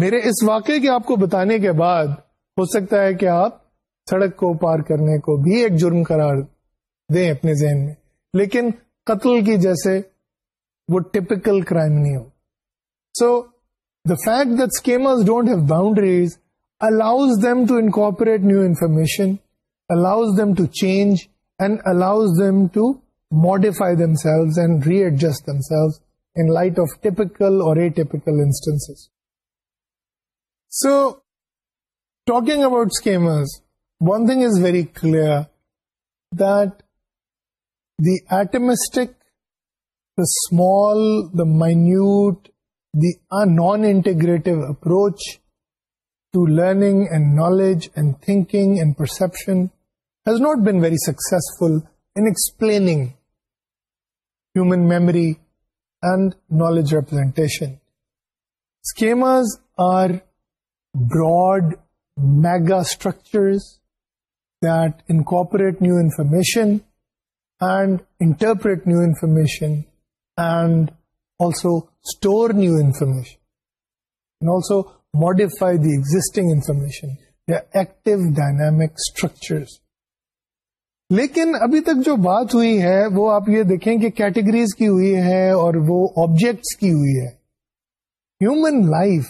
میرے اس واقعے کے آپ کو بتانے کے بعد ہو سکتا ہے کہ آپ سڑک کو پار کرنے کو بھی ایک جرم قرار دیں اپنے ذہن میں لیکن قتل کی جیسے وہ کرائم نہیں ہو so the fact that schemas don't have boundaries allows them to incorporate new information allows them to change and allows them to modify themselves and readjust themselves in light of typical اور atypical instance so talking about schemas one thing is very clear that the atomistic the small, the minute, the non-integrative approach to learning and knowledge and thinking and perception has not been very successful in explaining human memory and knowledge representation. Schemas are broad mega structures that incorporate new information and interpret new information and also store new information also modify the existing information are active dynamic structures. لیکن ابھی تک جو بات ہوئی ہے وہ آپ یہ دیکھیں کہ کیٹیگریز کی ہوئی ہے اور وہ آبجیکٹس کی ہوئی ہے human life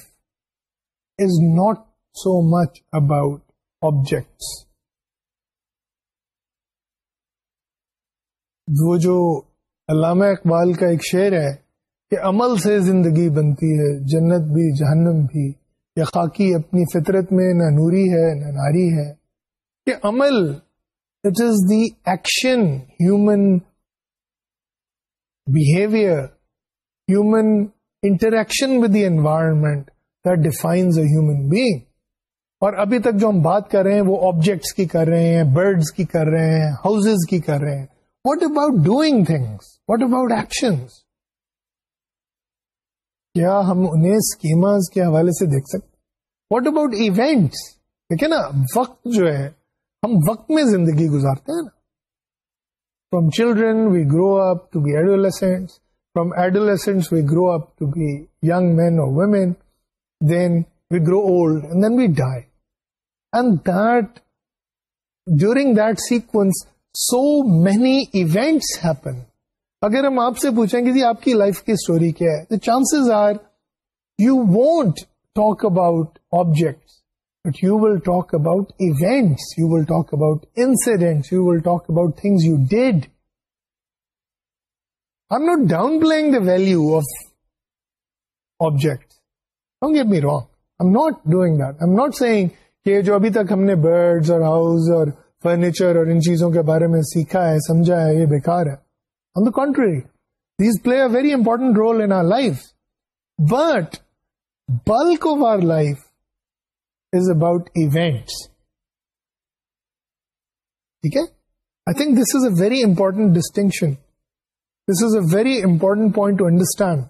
is not so much about objects وہ جو علامہ اقبال کا ایک شعر ہے کہ عمل سے زندگی بنتی ہے جنت بھی جہنم بھی یا خاکی اپنی فطرت میں نہ نوری ہے نہ ناری ہے کہ عمل it is the action human behaviour human interaction with the environment that defines a human being اور ابھی تک جو ہم بات کر رہے ہیں وہ آبجیکٹس کی کر رہے ہیں برڈس کی کر رہے ہیں ہاؤز کی کر رہے ہیں what about doing things what about action کیا ہم انہیں اسکیمز کے حوالے سے دیکھ سکتے واٹ اباؤٹ ایونٹس دیکھیں نا وقت جو ہے ہم وقت میں زندگی گزارتے ہیں نا children we we we we grow grow grow up up to to be be big men اور women then then old and and die that that during sequence so many events happen اگر ہم آپ سے پوچھیں کہ جی آپ کی لائف کی اسٹوری کیا ہے the chance are you won't talk about object but you will talk about events you will talk about incident you will talk about things you did I am not downplaying the value of object don't get me wrong I am not doing that I am not seeing کہ جو ابھی تک ہم نے birds اور house اور furniture اور ان چیزوں کے بارے میں سیکھا ہے سمجھا ہے یہ بیکار ہے the contrary these play a very important role in life but bulk of our life is about about ٹھیک ہے I think this is a very important distinction this is a very important point to understand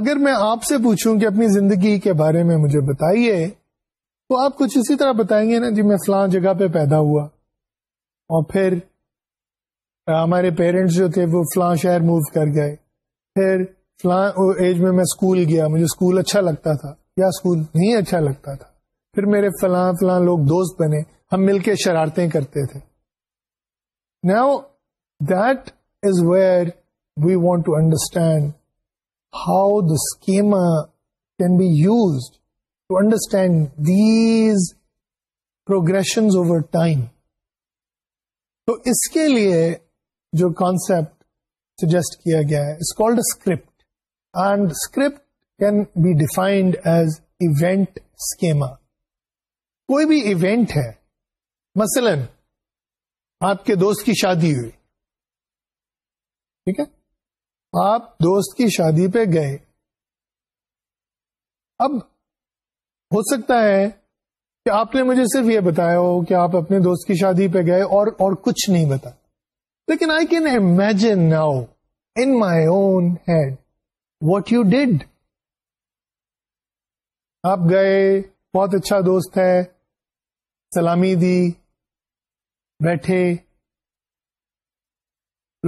اگر میں آپ سے پوچھوں کہ اپنی زندگی کے بارے میں مجھے بتائیے تو آپ کچھ اسی طرح بتائیں گے نا جی میں فلاں جگہ پہ پیدا ہوا اور پھر ہمارے پیرنٹس جو تھے وہ فلاں شہر موو کر گئے پھر فلاں ایج میں میں اسکول گیا مجھے اسکول اچھا لگتا تھا یا اسکول نہیں اچھا لگتا تھا پھر میرے فلاں فلاں لوگ دوست بنے ہم مل کے شرارتیں کرتے تھے now that is where we want to understand how the scheme can be used to understand these progression over time تو اس کے لیے جو کانسپٹ سجیسٹ کیا گیا ہے اس کو script and script can be defined as event schema کوئی بھی ایونٹ ہے مثلا آپ کے دوست کی شادی ہوئی ٹھیک ہے آپ دوست کی شادی پہ گئے اب ہو سکتا ہے کہ آپ نے مجھے صرف یہ بتایا ہو کہ آپ اپنے دوست کی شادی پہ گئے اور اور کچھ نہیں بتایا لیکن I can imagine now in my own head what you did آپ گئے بہت اچھا دوست ہے سلامی دی بیٹھے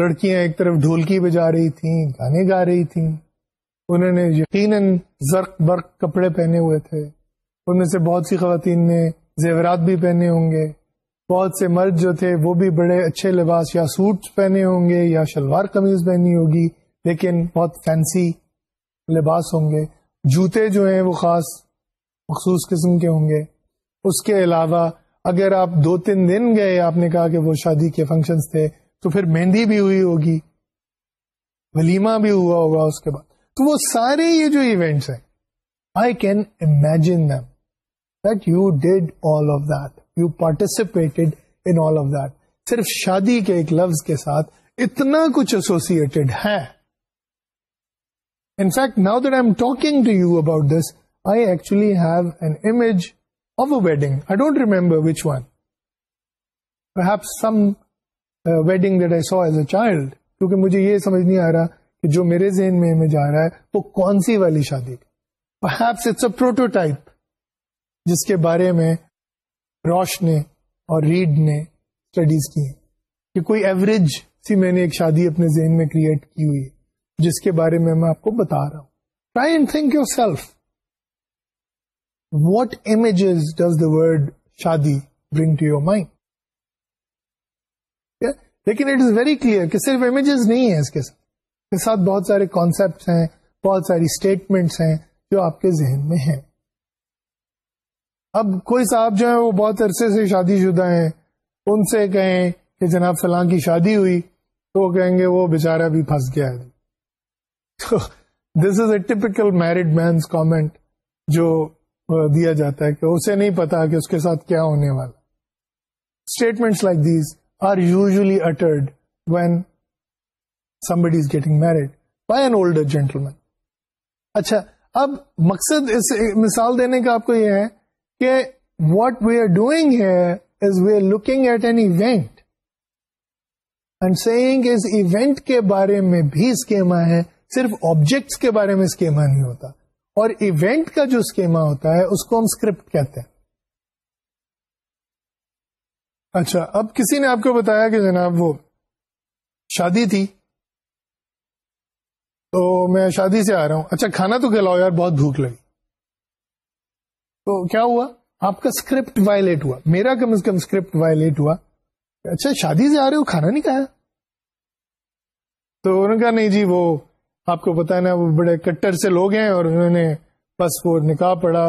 لڑکیاں ایک طرف ڈھولکی بجا رہی تھیں گانے گا رہی تھیں انہوں نے یقیناً زرق برق کپڑے پہنے ہوئے تھے ان میں سے بہت سی خواتین نے زیورات بھی پہنے ہوں گے بہت سے مرد جو تھے وہ بھی بڑے اچھے لباس یا سوٹ پہنے ہوں گے یا شلوار قمیض پہنی ہوگی لیکن بہت فینسی لباس ہوں گے جوتے جو ہیں وہ خاص مخصوص قسم کے ہوں گے اس کے علاوہ اگر آپ دو تین دن گئے آپ نے کہا کہ وہ شادی کے فنکشنز تھے تو پھر مہندی بھی ہوئی ہوگی ولیمہ بھی ہوا ہوگا اس کے بعد تو وہ سارے یہ جو ایونٹس ہیں I can imagine them that you did all of that you participated in all of that صرف شادی کے ایک لفظ کے ساتھ اتنا کچھ ایسوسیڈ ہے in fact now that I am talking to you about this I actually have an image of a wedding I don't remember which one perhaps some wedding that I saw as a child کیونکہ مجھے یہ سمجھ نہیں آ رہا کہ جو میرے ذہن میں امیج آ رہا ہے وہ کون سی والی شادی پر ہیپس اٹس اے پروٹوٹائپ جس کے بارے میں روش نے اور ریڈ نے اسٹڈیز کی ہیں کہ کوئی ایوریج سی میں نے ایک شادی اپنے ذہن میں کریٹ کی ہوئی ہے جس کے بارے میں میں آپ کو بتا رہا ہوں try and think yourself what images does the word شادی برنگ ٹو یور مائنڈ لیکن اٹ از ویری کلیئر کہ صرف امیجز نہیں ہے اس کے ساتھ اس کے ساتھ بہت سارے کانسیپٹس ہیں بہت ساری اسٹیٹمنٹس ہیں جو آپ کے ذہن میں ہیں اب کوئی صاحب جو ہیں وہ بہت عرصے سے شادی شدہ ہیں ان سے کہیں کہ جناب فلاں کی شادی ہوئی تو وہ کہیں گے وہ بےچارا بھی پھنس گیا ہے this is a typical married man's comment جو دیا جاتا ہے کہ اسے نہیں پتا کہ اس کے ساتھ کیا ہونے والا statements like these are usually uttered when is getting married by an older gentle اچھا اب مقصد اس مثال دینے کا آپ کو یہ ہے کہ what we are doing here is we are looking at an event and seeing is event کے بارے میں بھی اسکیما ہے صرف آبجیکٹس کے بارے میں اسکیما نہیں ہوتا اور ایونٹ کا جو اسکیما ہوتا ہے اس کو ہم اسکرپٹ کہتے ہیں اچھا اب کسی نے آپ کو بتایا کہ جناب وہ شادی تھی تو میں شادی سے آ رہا ہوں اچھا کھانا تو کھلاؤ یار بہت بھوک لگی تو کیا ہوا آپ کا اسکرپٹ وائلیٹ ہوا میرا کم از کم اسکرپٹ وائلیٹ ہوا اچھا شادی سے آ رہے ہو کھانا نہیں کھایا تو انہوں نے کہا نہیں جی وہ آپ کو پتا نا وہ بڑے کٹر سے لوگ ہیں اور انہوں نے بس وہ نکاح پڑا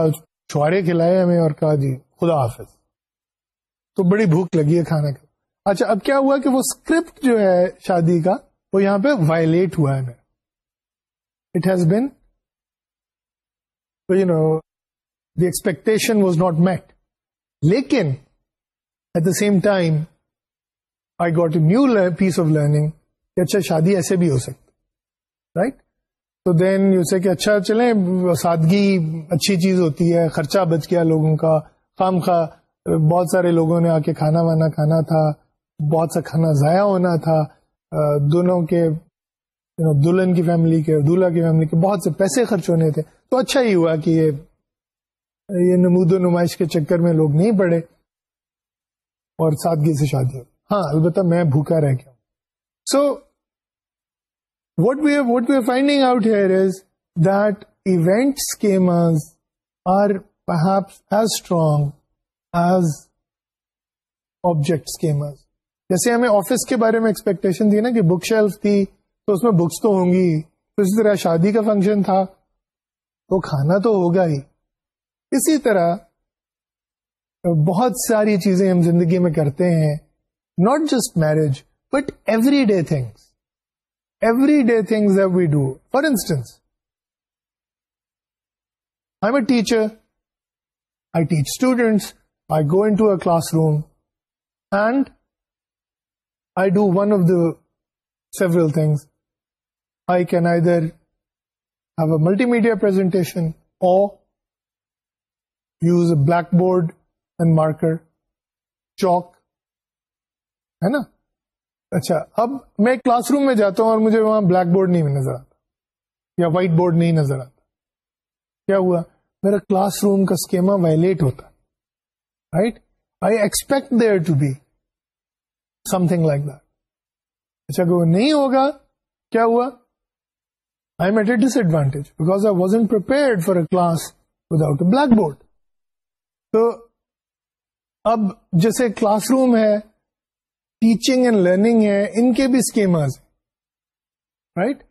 چھوارے کھلائے ہمیں اور کہا جی خدا حافظ تو بڑی بھوک لگی ہے کھانا کا اچھا اب کیا ہوا کہ وہ اسکرپٹ جو ہے شادی کا وہ یہاں پہ وائلیٹ ہوا ہے میرا it has been you know the expectation was not met لیکن at the same time I got a new piece of learning کہ اچھا شادی ایسے بھی ہو سکتی رائٹ تو دین یو سے کہ اچھا چلیں سادگی اچھی چیز ہوتی ہے خرچہ بچ گیا لوگوں کا خام خواہ بہت سارے لوگوں نے آ کے کھانا وانا کھانا تھا بہت سا کھانا ضائع ہونا تھا دونوں کے دلہن کی فیملی کے دلہا کی فیملی کے بہت سے پیسے خرچ ہونے تھے تو اچھا ہی ہوا کہ یہ یہ نمود و نمائش کے چکر میں لوگ نہیں پڑے اور سادگی سے شادی ہو ہاں البتہ میں بھوکا رہ گیا ہوں so what what what are finding out here is that event schemas are perhaps as strong as object schemas جیسے ہمیں آفس کے بارے میں ایکسپیکٹیشن تھی نا کہ بک شیلف تھی تو اس میں بکس تو ہوں گی اسی طرح شادی کا فنکشن تھا تو کھانا تو ہوگا ہی اسی طرح بہت ساری چیزیں ہم زندگی میں کرتے ہیں not just marriage but everyday things everyday things we do for instance I am a teacher I teach students I go into a classroom and I do one of the several things I can either have a multimedia presentation اور blackboard and marker chalk ہے نا اچھا اب میں class room میں جاتا ہوں اور مجھے وہاں بلیک بورڈ نہیں نظر آتا یا وائٹ بورڈ نہیں نظر آتا کیا ہوا میرا کلاس روم کا اسکیما وائلیٹ ہوتا right I expect there to be something like that اچھا وہ نہیں ہوگا کیا ہوا I am at a disadvantage because I بیکازرڈ for a class without a blackboard تو اب جیسے کلاس روم ہے ٹیچنگ اینڈ لرننگ ہے ان کے بھی اسکیماز رائٹ right?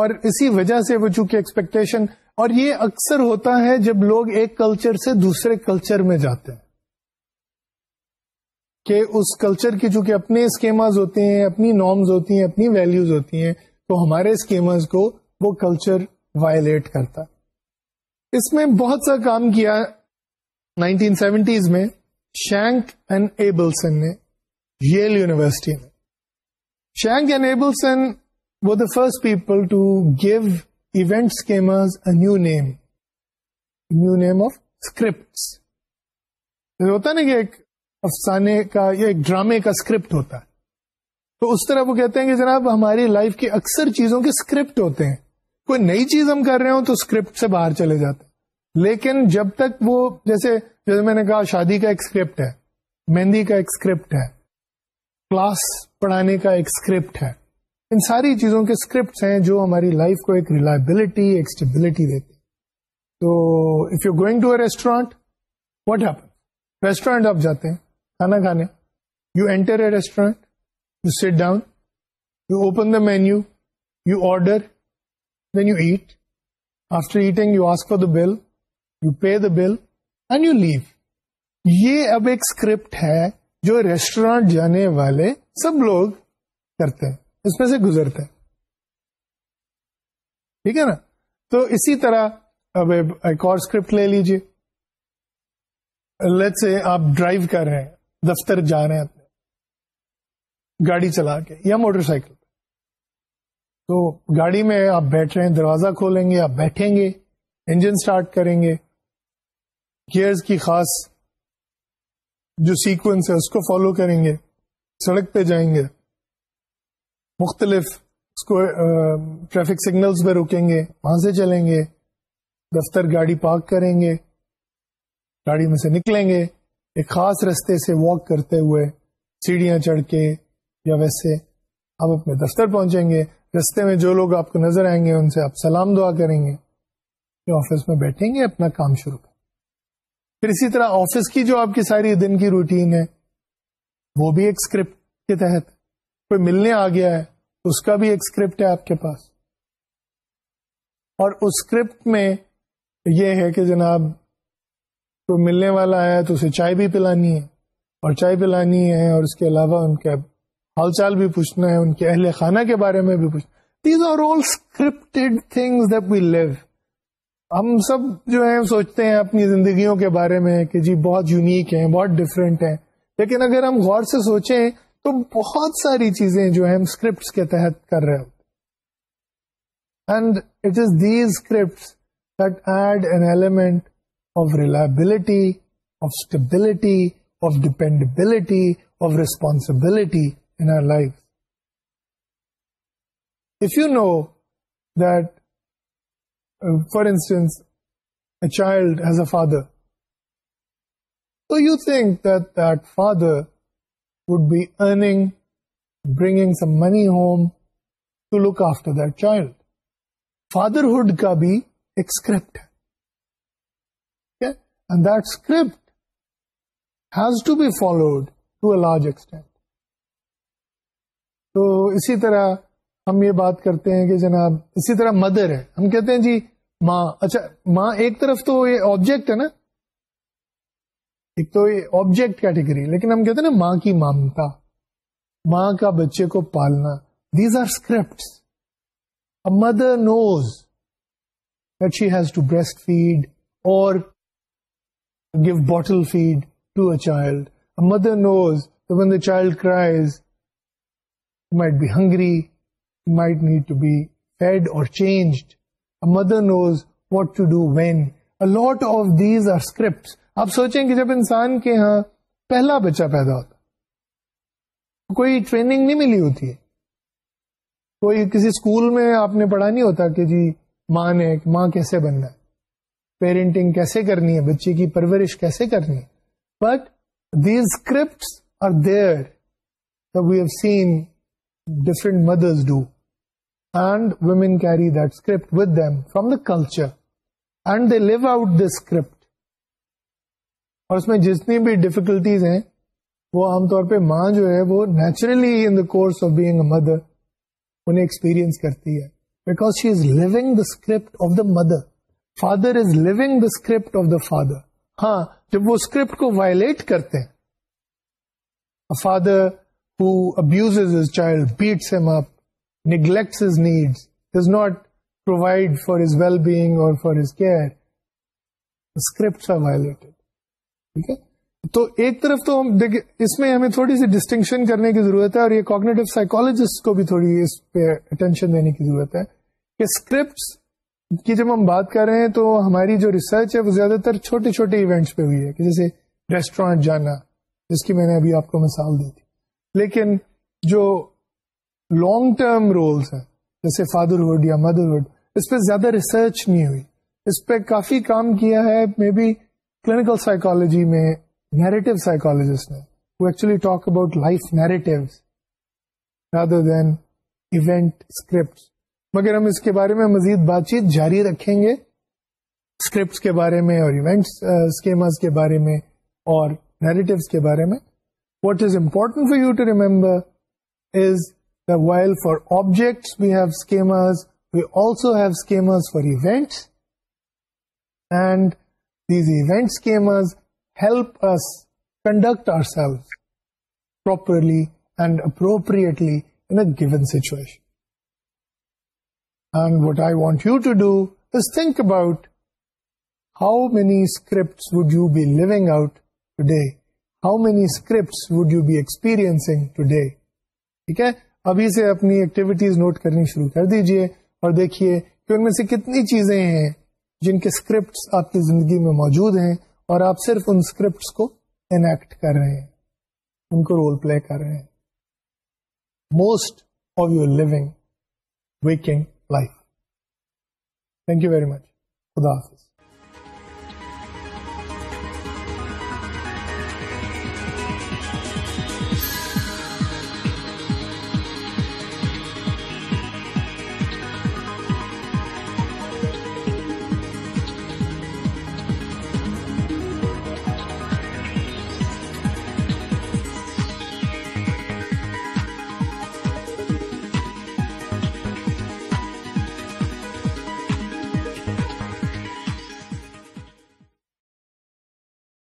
اور اسی وجہ سے وہ چونکہ ایکسپیکٹیشن اور یہ اکثر ہوتا ہے جب لوگ ایک کلچر سے دوسرے کلچر میں جاتے ہیں کہ اس کلچر کی چونکہ اپنے اسکیماز ہوتے ہیں اپنی نارمز ہوتی ہیں اپنی ویلوز ہوتی ہیں تو ہمارے اسکیمز کو وہ کلچر وائلیٹ کرتا اس میں بہت سا کام کیا 1970s سیونٹیز میں شینک اینڈ ایبلسن نے یل یونیورسٹی میں Schank and Abelson the first people to give event schemas a new name new name of scripts ہوتا نا کہ ایک افسانے کا یا ایک ڈرامے کا اسکرپٹ ہوتا ہے تو اس طرح وہ کہتے ہیں کہ جناب ہماری لائف کی اکثر چیزوں کے اسکرپٹ ہوتے ہیں کوئی نئی چیز ہم کر رہے ہوں تو اسکرپٹ سے باہر چلے جاتے ہیں لیکن جب تک وہ جیسے جیسے میں نے کہا شادی کا ایک اسکرپٹ ہے مہندی کا ایک اسکرپٹ ہے کلاس پڑھانے کا ایک اسکرپٹ ہے ان ساری چیزوں کے اسکرپٹس ہیں جو ہماری لائف کو ایک ریلائبلٹی ایک اسٹیبلٹی دیتی تو if you going to a restaurant what happen restaurant آپ جاتے ہیں کھانا کھانے you enter a restaurant you sit down you open the menu you order then you eat after eating you ask for the bill you pay the bill and you leave یہ اب ایک script ہے جو restaurant جانے والے سب لوگ کرتے ہیں اس میں سے گزرتے ہیں ٹھیک ہے نا تو اسی طرح اب ایک اور اسکرپٹ لے لیجیے لیٹ سے آپ ڈرائیو کر رہے ہیں دفتر جا رہے ہیں اپنے گاڑی چلا کے یا موٹر سائیکل تو گاڑی میں آپ بیٹھ رہے ہیں دروازہ کھولیں گے آپ بیٹھیں گے انجن سٹارٹ کریں گے گیئرز کی خاص جو سیکوینس ہے اس کو فالو کریں گے سڑک پہ جائیں گے مختلف اس کو ٹریفک سگنلز پہ روکیں گے وہاں سے چلیں گے دفتر گاڑی پارک کریں گے گاڑی میں سے نکلیں گے ایک خاص رستے سے واک کرتے ہوئے سیڑھیاں چڑھ کے یا ویسے آپ اپنے دفتر پہنچیں گے رستے میں جو لوگ آپ کو نظر آئیں گے ان سے آپ سلام دعا کریں گے آفس میں بیٹھیں گے اپنا کام شروع کریں پھر اسی طرح آفس کی جو آپ کی ساری دن کی روٹین ہے وہ بھی ایک اسکرپٹ کے تحت کوئی ملنے آ گیا ہے اس کا بھی ایک اسکرپٹ ہے آپ کے پاس اور اس اسکرپٹ میں یہ ہے کہ جناب کوئی ملنے والا ہے تو اسے چائے بھی پلانی ہے اور چائے پلانی ہے اور اس کے علاوہ ان کے حال چال بھی پوچھنا ہے ان کے اہل خانہ کے بارے میں بھی پوچھنا these are all that we live ہم سب جو ہیں سوچتے ہیں اپنی زندگیوں کے بارے میں کہ جی بہت یونیک ہیں بہت ڈفرینٹ ہیں لیکن اگر ہم غور سے سوچیں تو بہت ساری چیزیں جو ہیں اسکرپٹس کے تحت کر رہے ہوتے and it is these scripts that add an element of reliability of stability of dependability of responsibility in life if you know that for instance a child has a father تو you think that father would be earning bringing some money home to look after that child fatherhood کا بھی ایک script ہے and that script has to be followed to a large extent تو اسی طرح ہم یہ بات کرتے ہیں کہ جناب اسی طرح مدر ہے ہم کہتے ہیں جی ماں اچھا ماں ایک طرف تو یہ آبجیکٹ ہے نا ایک تو یہ آبجیکٹ کیٹیگری لیکن ہم کہتے ہیں نا ماں کی مامتا ماں کا بچے کو پالنا these are mother knows that she has to breastfeed اور give bottle feed to a child mother knows the child cries might be hungry might need to be feed اور changed mother knows what to do went of these are scripts آپ سوچیں کہ جب انسان کے ہاں پہلا بچہ پیدا ہوتا کوئی ٹریننگ نہیں ملی ہوتی ہے کوئی کسی اسکول میں آپ نے پڑھا نہیں ہوتا کہ جی ماں نے ماں کیسے بننا ہے پیرنٹنگ کیسے کرنی ہے بچے کی پرورش کیسے کرنی ہے but these script are there we have seen different mothers do and women carry دکر with them from the culture and they lot the script اور اس میں جتنی بھی ڈیفیکلٹیز ہیں وہ عام طور پہ ماں جو ہے وہ naturally in the course of being a mother انہیں ایکسپیرئنس کرتی ہے because she is living the script of the mother father is living the script of the father ہاں جب وہ اسکرپٹ کو وائلیٹ کرتے ہیں father who abuse child beats them آپ neglects his needs, does not provide for his well-being or for his care, the scripts are violated. Okay? تو ایک طرف تو ہم دیکھیں اس میں ہمیں تھوڑی سی ڈسٹنکشن کرنے کی ضرورت ہے اور یہ کوگنیٹو سائیکولوجسٹ کو بھی تھوڑی اس پہ اٹینشن دینے کی ضرورت ہے کہ اسکرپٹس کی جب ہم بات کر رہے ہیں تو ہماری جو ریسرچ ہے وہ زیادہ تر چھوٹے چھوٹے ایونٹس پہ ہوئی ہے کہ جیسے ریسٹورینٹ جانا جس کی میں نے ابھی آپ کو مثال دی تھی لیکن جو لانگ ٹرم رولس ہیں جیسے فادرہڈ یا مدرہڈ اس پہ زیادہ ریسرچ نہیں ہوئی اس پہ کافی کام کیا ہے مے بی کلینکل سائیکالوجی میں نیریٹو سائیکالوجسٹ نے وہ actually talk about life narrative rather than event script مگر ہم اس کے بارے میں مزید بات چیت جاری رکھیں گے اسکرپٹس کے بارے میں اور ایونٹس uh, کے بارے میں اور نیریٹوس کے بارے میں what is important for you to remember is Now, while for objects we have schemas, we also have schemas for events, and these event schemas help us conduct ourselves properly and appropriately in a given situation. And what I want you to do is think about how many scripts would you be living out today? How many scripts would you be experiencing today? Okay? ابھی سے اپنی activities note کرنی شروع کر دیجئے اور دیکھیے کہ ان میں سے کتنی چیزیں ہیں جن کے اسکرپٹس آپ کی زندگی میں موجود ہیں اور آپ صرف ان اسکرپٹس کو انیکٹ کر رہے ہیں ان کو رول پلے کر رہے ہیں most of your living life thank you very much خدا حافظ